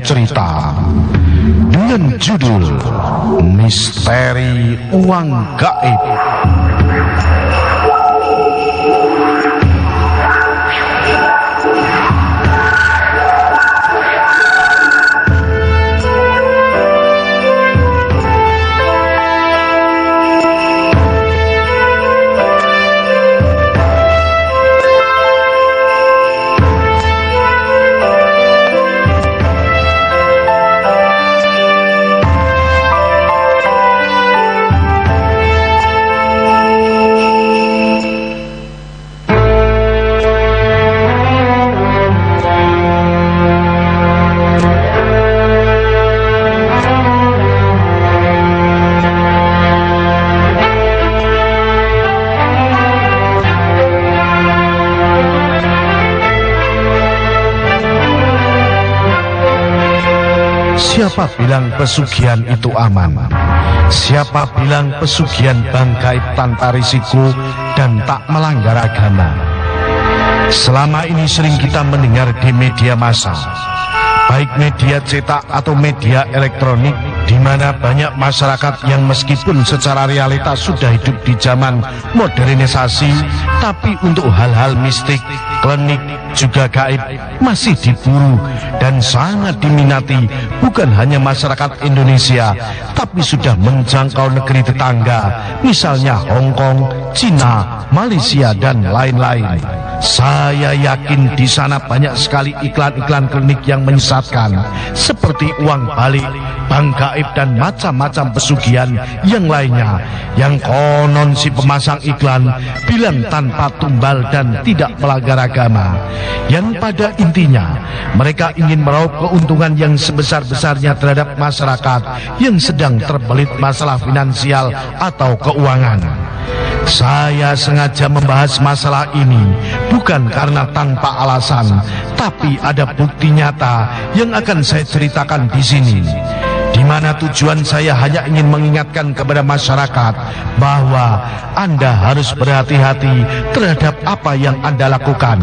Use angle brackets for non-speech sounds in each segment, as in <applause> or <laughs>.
Cerita dengan judul Misteri Uang Gaib. Siapa bilang pesugihan itu aman? Siapa bilang pesugihan bangkai tanpa risiko dan tak melanggar agama? Selama ini sering kita mendengar di media massa, baik media cetak atau media elektronik, di mana banyak masyarakat yang meskipun secara realitas sudah hidup di zaman modernisasi, tapi untuk hal-hal mistik, klinik, juga gaib masih diburu dan sangat diminati bukan hanya masyarakat Indonesia tapi sudah menjangkau negeri tetangga misalnya Hong Kong, Cina, Malaysia dan lain-lain. Saya yakin di sana banyak sekali iklan-iklan klinik yang menyesatkan seperti uang balik, bank gaib dan macam-macam pesugihan yang lainnya yang konon si pemasang iklan bilang tanpa tumbal dan tidak melanggar agama yang pada intinya mereka ingin meraup keuntungan yang sebesar-besarnya terhadap masyarakat yang sedang terbelit masalah finansial atau keuangan. Saya sengaja membahas masalah ini bukan karena tanpa alasan, tapi ada bukti nyata yang akan saya ceritakan di sini. Mana tujuan saya hanya ingin mengingatkan kepada masyarakat bahwa Anda harus berhati-hati terhadap apa yang Anda lakukan.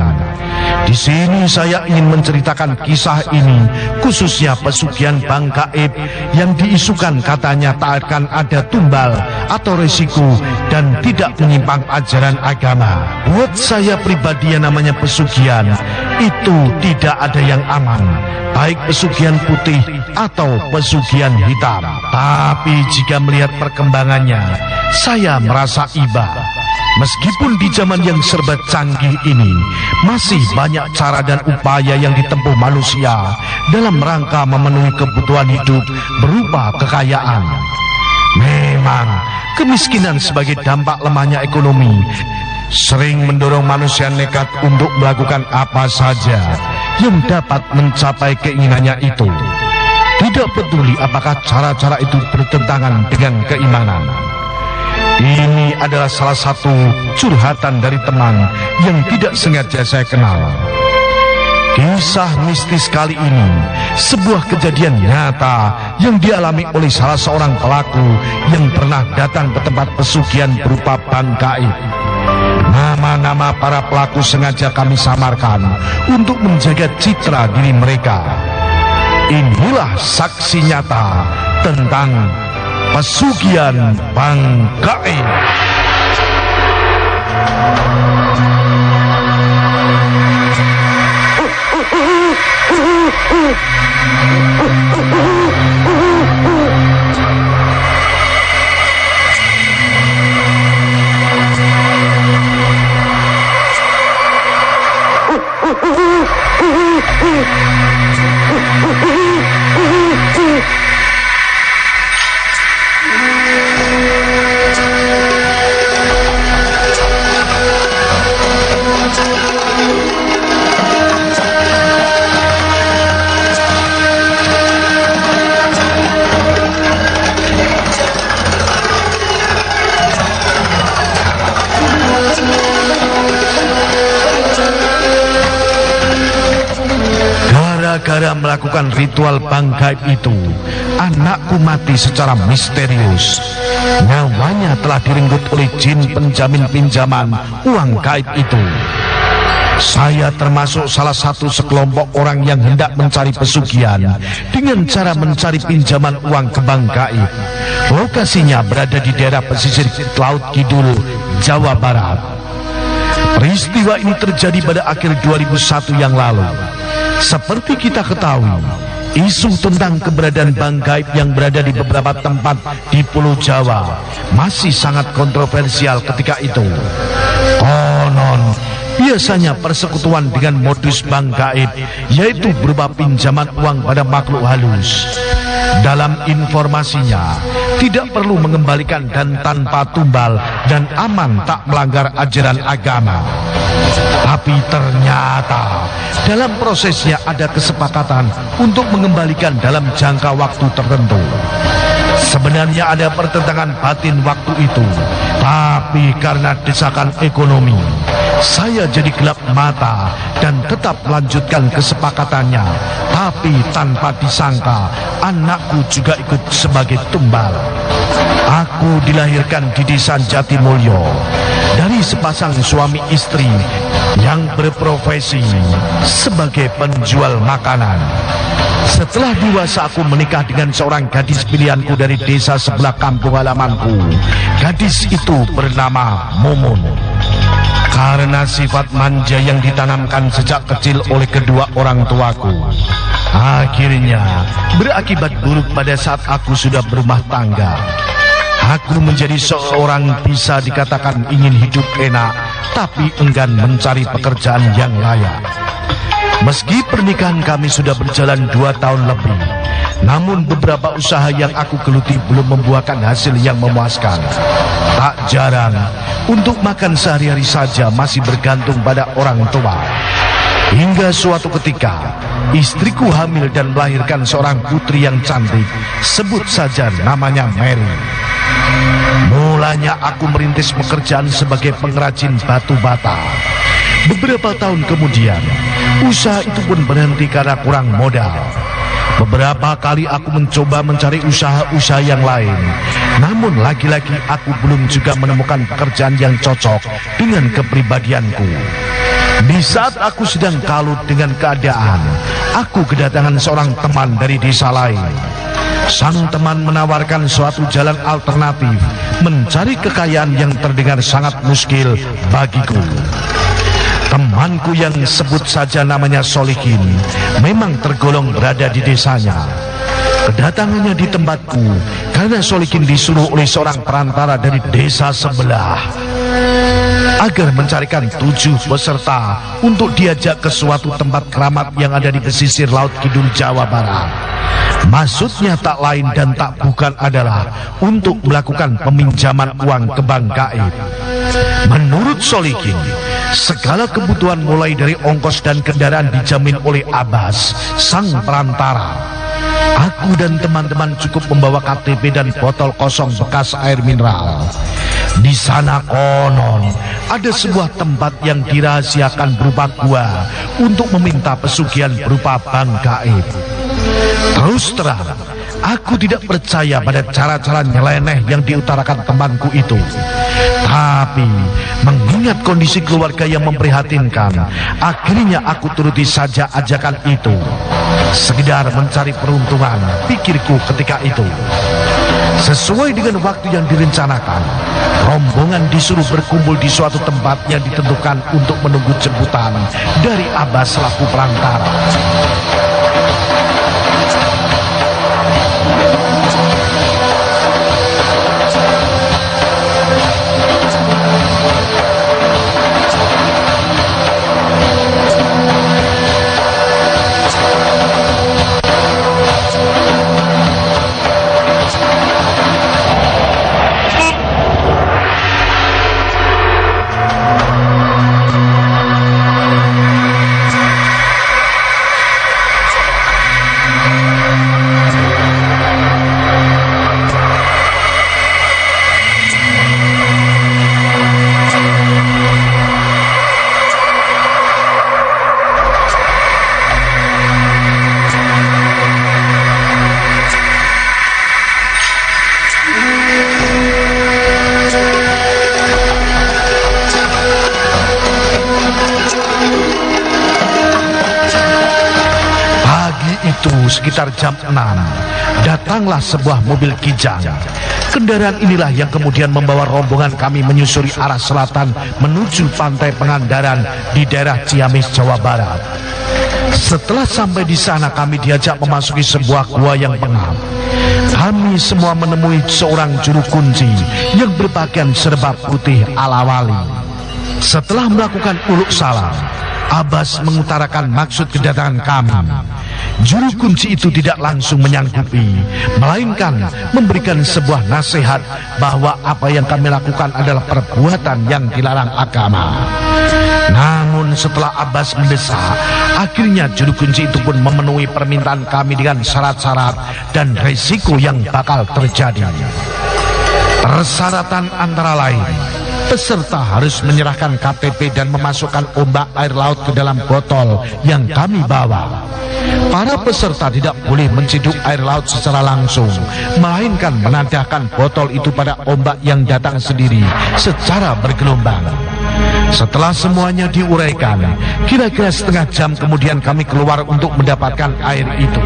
Di sini saya ingin menceritakan kisah ini khususnya pesugihan bank gaib yang diisukan katanya tak akan ada tumbal atau resiko dan tidak menyimpang ajaran agama. Buat saya pribadi yang namanya pesugihan itu tidak ada yang aman baik pesugihan putih atau pesugihan hitam. Tapi jika melihat perkembangannya, saya merasa iba. Meskipun di zaman yang serba canggih ini masih banyak cara dan upaya yang ditempuh manusia dalam rangka memenuhi kebutuhan hidup berupa kekayaan. Memang kemiskinan sebagai dampak lemahnya ekonomi sering mendorong manusia nekat untuk melakukan apa saja yang dapat mencapai keinginannya itu. Tidak peduli apakah cara-cara itu bertentangan dengan keimanan. Ini adalah salah satu curhatan dari teman yang tidak sengaja saya kenal. Kisah mistis kali ini sebuah kejadian nyata yang dialami oleh salah seorang pelaku yang pernah datang ke tempat pesugihan berupa ban gaib. Nama-nama para pelaku sengaja kami samarkan untuk menjaga citra diri mereka. Inilah saksi nyata tentang Pesugihan Bangkai. <laughs> Gara-gara melakukan ritual bangkai itu, anakku mati secara misterius. Nyawanya telah direnggut oleh jin penjamin pinjaman uang gaib itu. Saya termasuk salah satu sekelompok orang yang hendak mencari pesugihan dengan cara mencari pinjaman uang ke bank gaib. Lokasinya berada di daerah pesisir Laut Kidul, Jawa Barat. Peristiwa ini terjadi pada akhir 2001 yang lalu. Seperti kita ketahui, isu tentang keberadaan bank gaib yang berada di beberapa tempat di Pulau Jawa masih sangat kontroversial ketika itu. Konon, biasanya persekutuan dengan modus bank gaib, yaitu berupa pinjaman uang pada makhluk halus. Dalam informasinya, tidak perlu mengembalikan dan tanpa tumbal dan aman tak melanggar ajaran agama. Tapi ternyata dalam prosesnya ada kesepakatan untuk mengembalikan dalam jangka waktu tertentu. Sebenarnya ada pertentangan batin waktu itu, tapi karena desakan ekonomi, saya jadi gelap mata dan tetap melanjutkan kesepakatannya. Tapi tanpa disangka, anakku juga ikut sebagai tumbal. Aku dilahirkan di desa Jatimulyo sepasang suami istri yang berprofesi sebagai penjual makanan. Setelah dewasa aku menikah dengan seorang gadis pilihanku dari desa sebelah kampung halamanku. Gadis itu bernama Mumun. Karena sifat manja yang ditanamkan sejak kecil oleh kedua orang tuaku. Akhirnya berakibat buruk pada saat aku sudah berumah tangga. Aku menjadi seorang bisa dikatakan ingin hidup enak, tapi enggan mencari pekerjaan yang layak. Meski pernikahan kami sudah berjalan dua tahun lebih, namun beberapa usaha yang aku geluti belum membuahkan hasil yang memuaskan. Tak jarang, untuk makan sehari-hari saja masih bergantung pada orang tua. Hingga suatu ketika, istriku hamil dan melahirkan seorang putri yang cantik, sebut saja namanya Mary. Mulanya aku merintis pekerjaan sebagai pengrajin batu bata. Beberapa tahun kemudian, usaha itu pun berhenti karena kurang modal. Beberapa kali aku mencoba mencari usaha-usaha yang lain. Namun lagi-lagi aku belum juga menemukan pekerjaan yang cocok dengan kepribadianku. Di saat aku sedang kalut dengan keadaan, aku kedatangan seorang teman dari desa lain. Sang teman menawarkan suatu jalan alternatif mencari kekayaan yang terdengar sangat muskil bagiku. Temanku yang sebut saja namanya Solikin memang tergolong berada di desanya. Kedatangannya di tempatku karena Solikin disuruh oleh seorang perantara dari desa sebelah agar mencarikan tujuh peserta untuk diajak ke suatu tempat keramat yang ada di pesisir Laut Kidul Jawa Barat. Maksudnya tak lain dan tak bukan adalah untuk melakukan peminjaman uang ke bank gaib. Menurut Solikin, segala kebutuhan mulai dari ongkos dan kendaraan dijamin oleh Abbas, sang perantara. Aku dan teman-teman cukup membawa KTP dan botol kosong bekas air mineral. Di sana konon ada sebuah tempat yang dirahasiakan berupa gua untuk meminta pesugihan berupa bank gaib. Terus terang, Aku tidak percaya pada cara-cara nyeleneh yang diutarakan temanku itu. Tapi mengingat kondisi keluarga yang memprihatinkan, akhirnya aku turuti saja ajakan itu. Sekedar mencari peruntungan, pikirku ketika itu. Sesuai dengan waktu yang direncanakan, rombongan disuruh berkumpul di suatu tempat yang ditentukan untuk menunggu jemputan dari Abbas selaku perantara. Sekitar jam 6, datanglah sebuah mobil kijang. Kendaraan inilah yang kemudian membawa rombongan kami menyusuri arah selatan menuju pantai Pengandaran di daerah Ciamis, Jawa Barat. Setelah sampai di sana kami diajak memasuki sebuah gua yang pengap. Kami semua menemui seorang juru kunci yang berpakaian serba putih ala wali. Setelah melakukan uluk salam, Abbas mengutarakan maksud kedatangan kami. Juru kunci itu tidak langsung menyanggupi, melainkan memberikan sebuah nasihat bahwa apa yang kami lakukan adalah perbuatan yang dilarang agama. Namun setelah Abbas mendesak, akhirnya juru kunci itu pun memenuhi permintaan kami dengan syarat-syarat dan risiko yang bakal terjadi. Persyaratan antara lain, Peserta harus menyerahkan KTP dan memasukkan ombak air laut ke dalam botol yang kami bawa. Para peserta tidak boleh menciduk air laut secara langsung, melainkan menadahkan botol itu pada ombak yang datang sendiri secara bergelombang. Setelah semuanya diuraikan, kira-kira setengah jam kemudian kami keluar untuk mendapatkan air itu.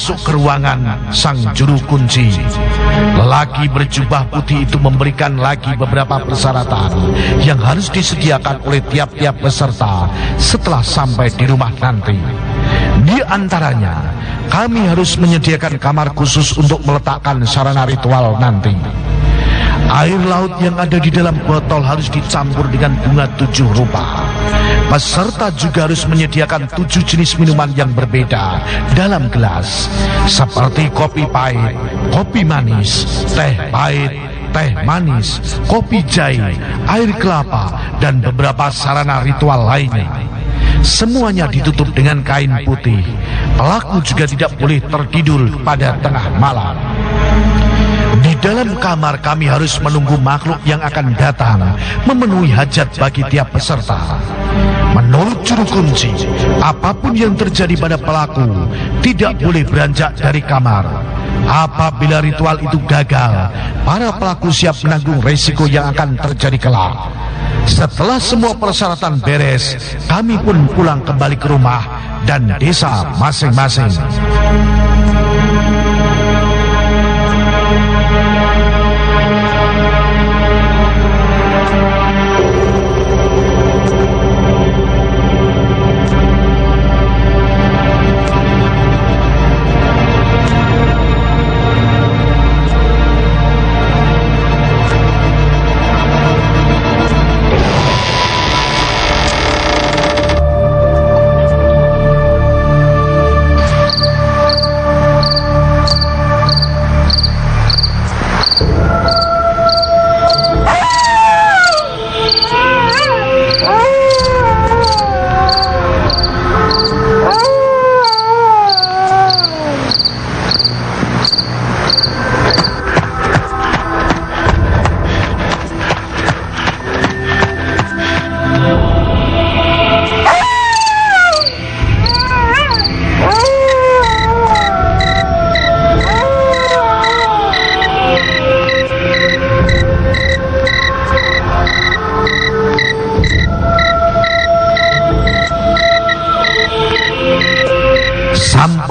Masuk ke ruangan sang juru kunci. Lelaki berjubah putih itu memberikan lagi beberapa persyaratan yang harus disediakan oleh tiap-tiap peserta setelah sampai di rumah nanti. Di antaranya, kami harus menyediakan kamar khusus untuk meletakkan sarana ritual nanti. Air laut yang ada di dalam botol harus dicampur dengan bunga tujuh rupa. Peserta juga harus menyediakan tujuh jenis minuman yang berbeda dalam gelas. Seperti kopi pahit, kopi manis, teh pahit, teh manis, kopi jahe, air kelapa, dan beberapa sarana ritual lainnya. Semuanya ditutup dengan kain putih. Pelaku juga tidak boleh tertidur pada tengah malam. Di dalam kamar kami harus menunggu makhluk yang akan datang memenuhi hajat bagi tiap peserta. Menurut juru kunci, apa pun yang terjadi pada pelaku tidak boleh beranjak dari kamar. Apabila ritual itu gagal, para pelaku siap menanggung resiko yang akan terjadi kelak. Setelah semua persyaratan beres, kami pun pulang kembali ke rumah dan desa masing-masing.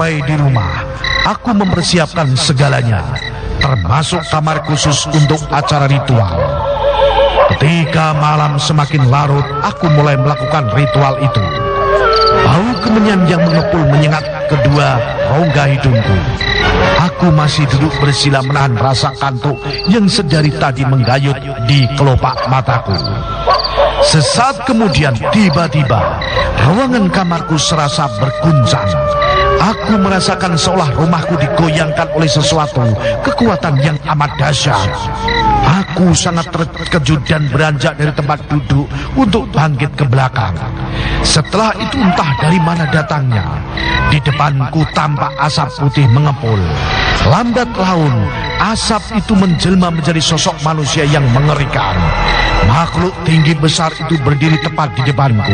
Sampai di rumah, aku mempersiapkan segalanya, termasuk kamar khusus untuk acara ritual. Ketika malam semakin larut, aku mulai melakukan ritual itu. Bau kemenyan yang mengepul menyengat kedua rongga hidungku. Aku masih duduk bersila menahan rasa kantuk yang sedari tadi menggayut di kelopak mataku. Sesaat kemudian tiba-tiba ruangan kamarku serasa berguncang Aku merasakan seolah rumahku digoyangkan oleh sesuatu kekuatan yang amat dahsyat. Aku sangat terkejut dan beranjak dari tempat duduk untuk bangkit ke belakang. Setelah itu entah dari mana datangnya. Di depanku tampak asap putih mengepul. Lambat laun, asap itu menjelma menjadi sosok manusia yang mengerikan. Makhluk tinggi besar itu berdiri tepat di depanku.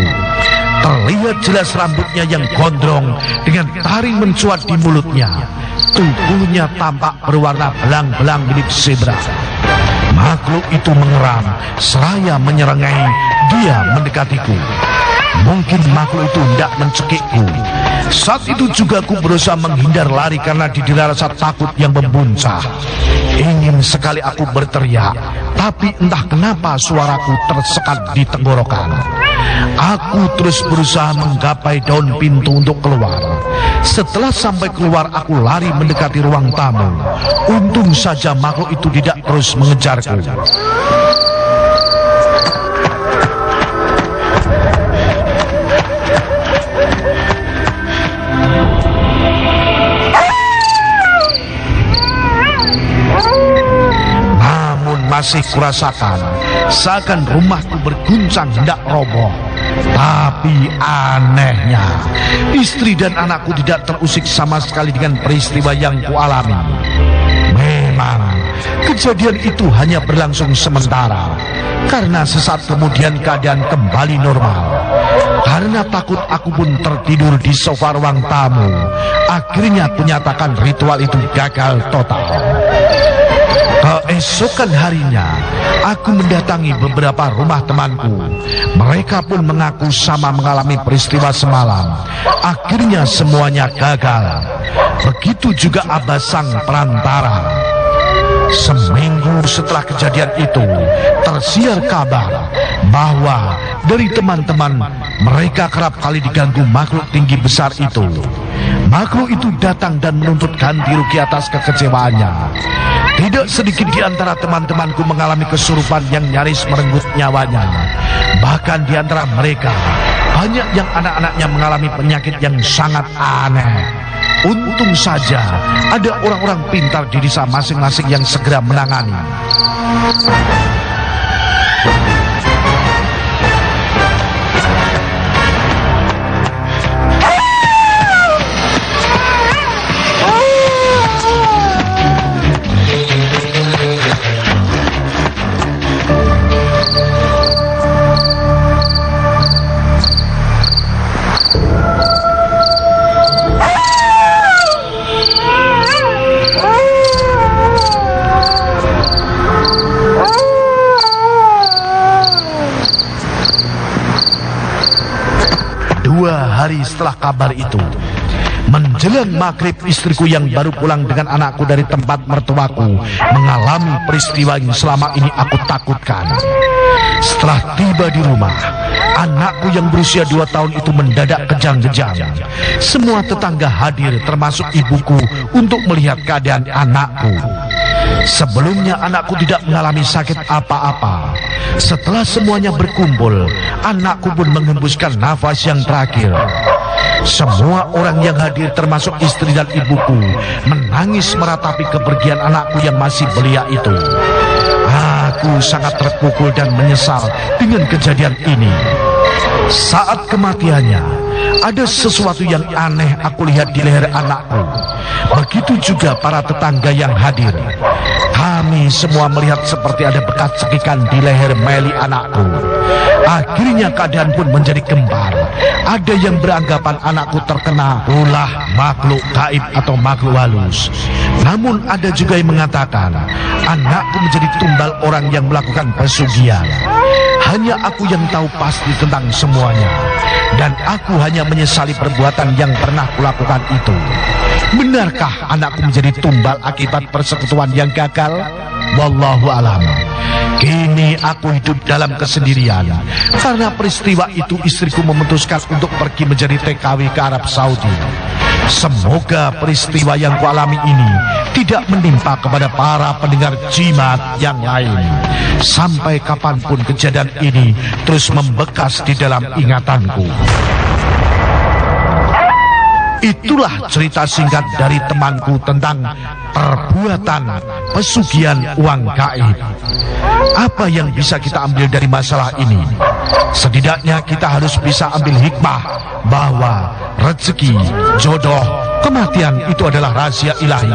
Terlihat jelas rambutnya yang gondrong dengan taring mencuat di mulutnya. Tubuhnya tampak berwarna belang-belang milik zebra. Makhluk itu mengeram, seraya menyerengai dia mendekatiku. Mungkin makhluk itu tidak mencekikku. Saat itu juga aku berusaha menghindar lari karena didera rasa takut yang membuncah. Ingin sekali aku berteriak, tapi entah kenapa suaraku tersekat di tenggorokan. Aku terus berusaha menggapai daun pintu untuk keluar. Setelah sampai keluar, aku lari mendekati ruang tamu. Untung saja makhluk itu tidak terus mengejarku. Masih kurasakan seakan rumahku berguncang hendak roboh. Tapi anehnya, istri dan anakku tidak terusik sama sekali dengan peristiwa yang kualami. Memang, kejadian itu hanya berlangsung sementara. Karena sesaat kemudian keadaan kembali normal. Karena takut aku pun tertidur di sofa ruang tamu. Akhirnya kunyatakan ritual itu gagal total. Keesokan harinya, aku mendatangi beberapa rumah temanku. Mereka pun mengaku sama mengalami peristiwa semalam. Akhirnya semuanya gagal. Begitu juga Abah Sang Perantara. Seminggu setelah kejadian itu, tersiar kabar bahwa dari teman-teman mereka kerap kali diganggu makhluk tinggi besar itu. Makhluk itu datang dan menuntut ganti rugi atas kekecewaannya. Tidak sedikit di antara teman-temanku mengalami kesurupan yang nyaris merenggut nyawanya. Bahkan di antara mereka, banyak yang anak-anaknya mengalami penyakit yang sangat aneh. Untung saja ada orang-orang pintar di desa masing-masing yang segera menangani. Hari setelah kabar itu. Menjelang maghrib istriku yang baru pulang dengan anakku dari tempat mertuaku mengalami peristiwa yang selama ini aku takutkan. Setelah tiba di rumah, anakku yang berusia dua tahun itu mendadak kejang-kejang. Semua tetangga hadir termasuk ibuku untuk melihat keadaan anakku. Sebelumnya anakku tidak mengalami sakit apa-apa. Setelah semuanya berkumpul, anakku pun mengembuskan nafas yang terakhir. Semua orang yang hadir termasuk istri dan ibuku menangis meratapi kepergian anakku yang masih belia itu. Aku sangat terpukul dan menyesal dengan kejadian ini. Saat kematiannya, ada sesuatu yang aneh aku lihat di leher anakku. Begitu juga para tetangga yang hadir. Kami semua melihat seperti ada bekas cekikan di leher Meli anakku. Akhirnya keadaan pun menjadi kembar. Ada yang beranggapan anakku terkena ulah makhluk gaib atau makhluk halus. Namun ada juga yang mengatakan anakku menjadi tumbal orang yang melakukan pesugihan. Hanya aku yang tahu pasti tentang semuanya. Dan aku hanya menyesali perbuatan yang pernah kulakukan itu. Benarkah anakku menjadi tumbal akibat persekutuan yang gagal? Wallahu alam. Kini aku hidup dalam kesendirian Karena peristiwa itu istriku memutuskan untuk pergi menjadi TKW ke Arab Saudi Semoga peristiwa yang kualami ini tidak menimpa kepada para pendengar jimat yang lain Sampai kapan pun kejadian ini terus membekas di dalam ingatanku. Itulah cerita singkat dari temanku tentang perbuatan pesugihan uang gaib. Apa yang bisa kita ambil dari masalah ini? Setidaknya kita harus bisa ambil hikmah bahwa rezeki, jodoh, kematian itu adalah rahasia ilahi.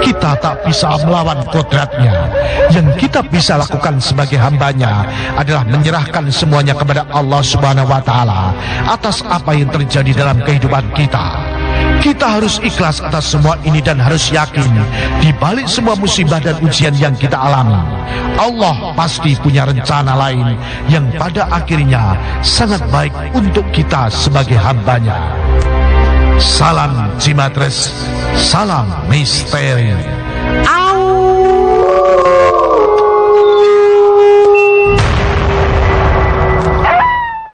Kita tak bisa melawan kodratnya. Yang kita bisa lakukan sebagai hambanya adalah menyerahkan semuanya kepada Allah Subhanahu wa taala atas apa yang terjadi dalam kehidupan kita. Kita harus ikhlas atas semua ini dan harus yakin di balik semua musibah dan ujian yang kita alami. Allah pasti punya rencana lain yang pada akhirnya sangat baik untuk kita sebagai hambanya. Salam Cimatres, salam misteri.